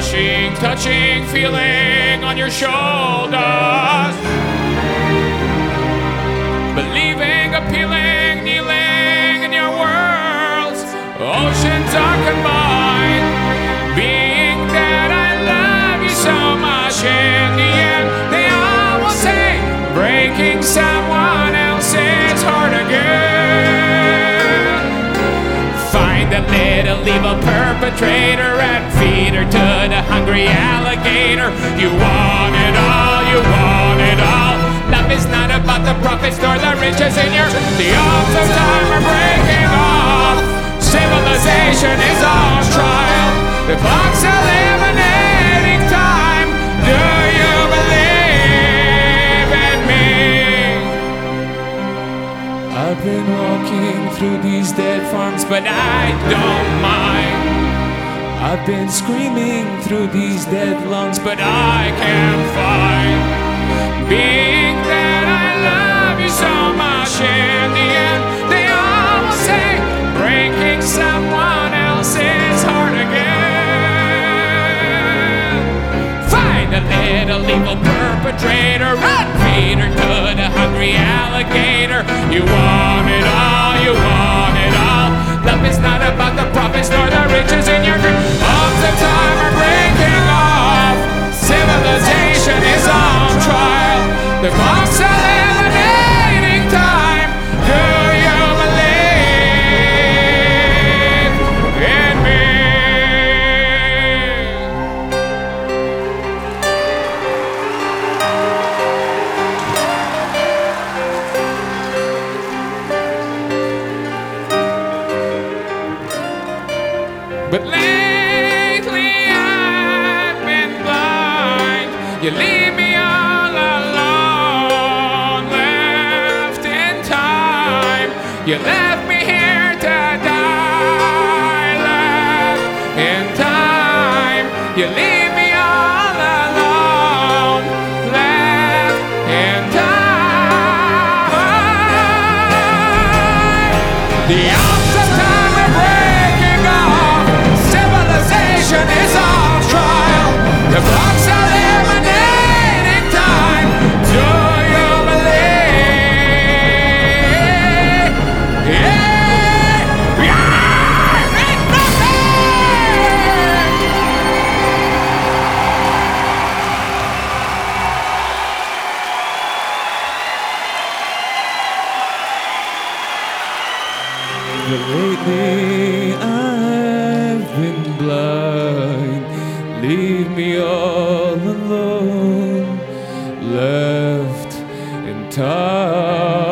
Rushing, touching, feeling on your shoulders. A little evil perpetrator and feed her to the hungry alligator. You want it all, you want it all. Love is not about the profits nor the riches in your. The arms of time are breaking off. Civilization is on through these dead farms, but I don't mind. I've been screaming through these dead lungs, but I can't find. Being that I love you so much in the end, they all say, breaking someone else's heart again. Find a little evil perpetrator feed her to the hungry alligator. You want it But lately I've been blind. You leave me all alone, left in time. You left me here to die, left in time. You leave me all alone, left in time. But lately I've been blind. Leave me all alone, left in time.